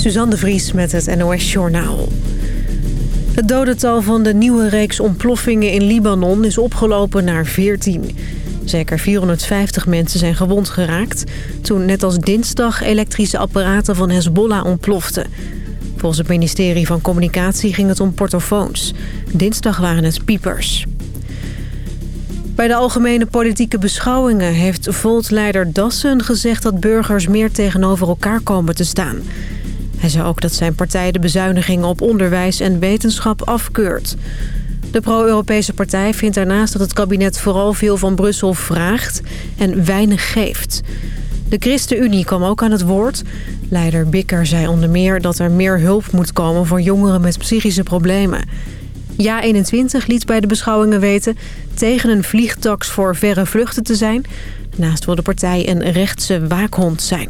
Suzanne de Vries met het NOS Journaal. Het dodental van de nieuwe reeks ontploffingen in Libanon is opgelopen naar 14. Zeker 450 mensen zijn gewond geraakt... toen net als dinsdag elektrische apparaten van Hezbollah ontploften. Volgens het ministerie van Communicatie ging het om portofoons. Dinsdag waren het piepers. Bij de algemene politieke beschouwingen heeft Volt-leider Dassen gezegd dat burgers meer tegenover elkaar komen te staan. Hij zei ook dat zijn partij de bezuinigingen op onderwijs en wetenschap afkeurt. De pro-Europese partij vindt daarnaast dat het kabinet vooral veel van Brussel vraagt en weinig geeft. De ChristenUnie kwam ook aan het woord. Leider Bikker zei onder meer dat er meer hulp moet komen voor jongeren met psychische problemen. Ja21 liet bij de beschouwingen weten tegen een vliegtax voor verre vluchten te zijn. Daarnaast wil de partij een rechtse waakhond zijn.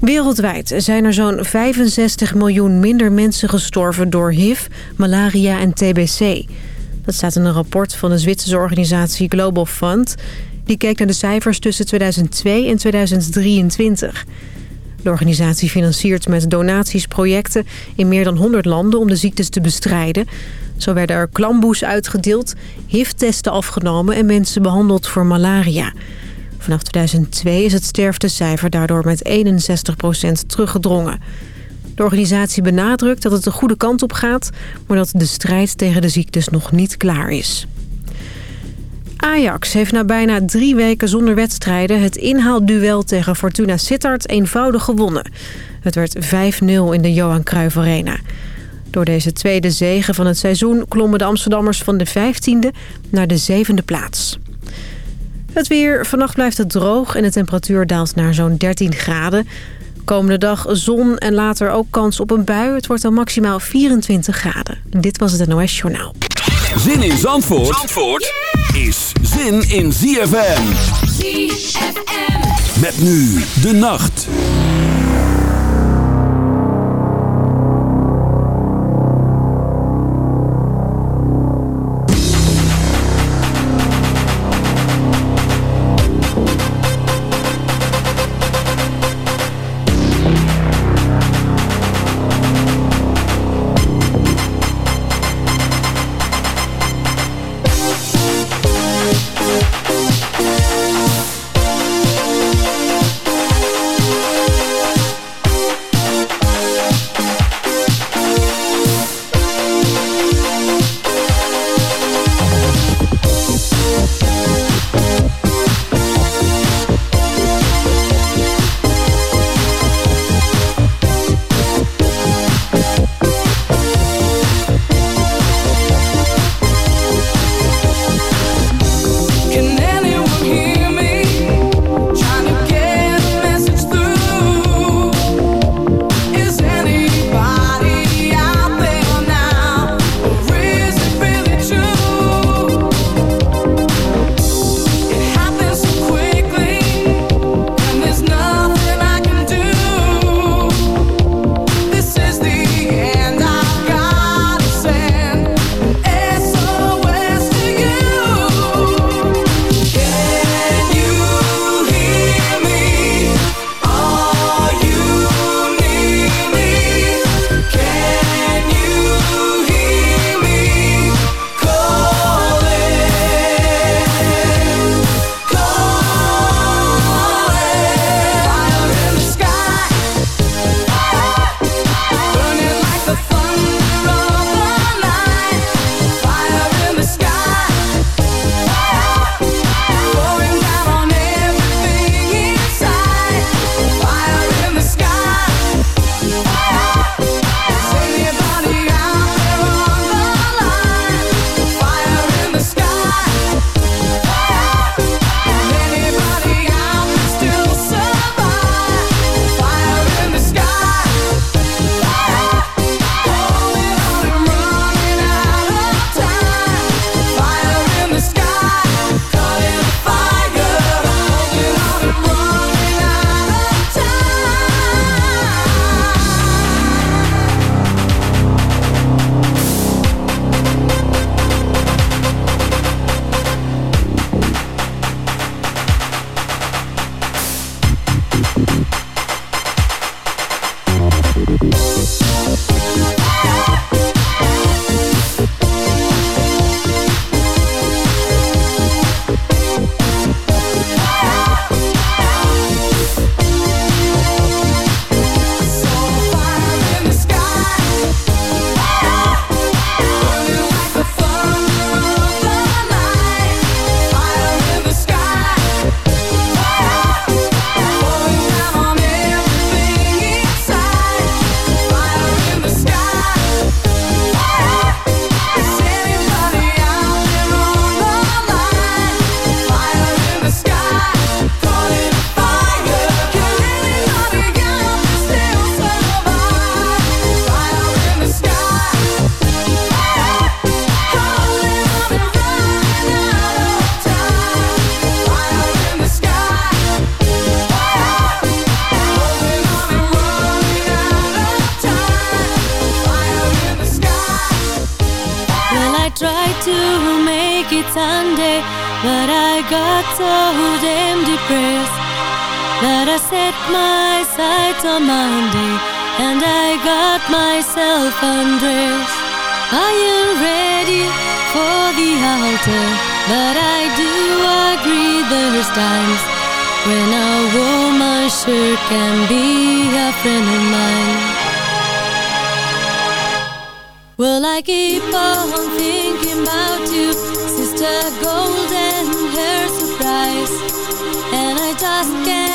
Wereldwijd zijn er zo'n 65 miljoen minder mensen gestorven door HIV, malaria en TBC. Dat staat in een rapport van de Zwitserse organisatie Global Fund. Die keek naar de cijfers tussen 2002 en 2023. De organisatie financiert met donaties projecten in meer dan 100 landen om de ziektes te bestrijden. Zo werden er klamboes uitgedeeld, HIV-testen afgenomen en mensen behandeld voor malaria. Vanaf 2002 is het sterftecijfer daardoor met 61% teruggedrongen. De organisatie benadrukt dat het de goede kant op gaat... maar dat de strijd tegen de ziektes nog niet klaar is. Ajax heeft na bijna drie weken zonder wedstrijden... het inhaalduel tegen Fortuna Sittard eenvoudig gewonnen. Het werd 5-0 in de Johan Cruijff Arena. Door deze tweede zege van het seizoen... klommen de Amsterdammers van de 15e naar de zevende plaats. Het weer. Vannacht blijft het droog en de temperatuur daalt naar zo'n 13 graden. Komende dag zon en later ook kans op een bui. Het wordt dan maximaal 24 graden. Dit was het NOS Journaal. Zin in Zandvoort, Zandvoort is zin in ZFM. ZFM. Met nu de nacht. I set my sights on Monday and I got myself undressed. I am ready for the altar, but I do agree there's times when a woman sure can be a friend of mine. Well, I keep on thinking about you, sister golden hair surprise. And I just can't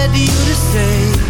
said you to say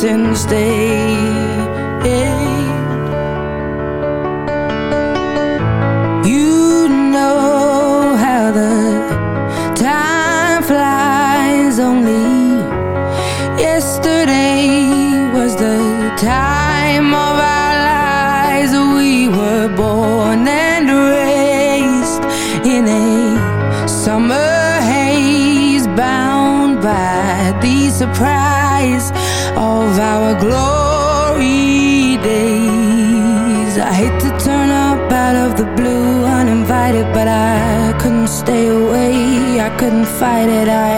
since day fight it, I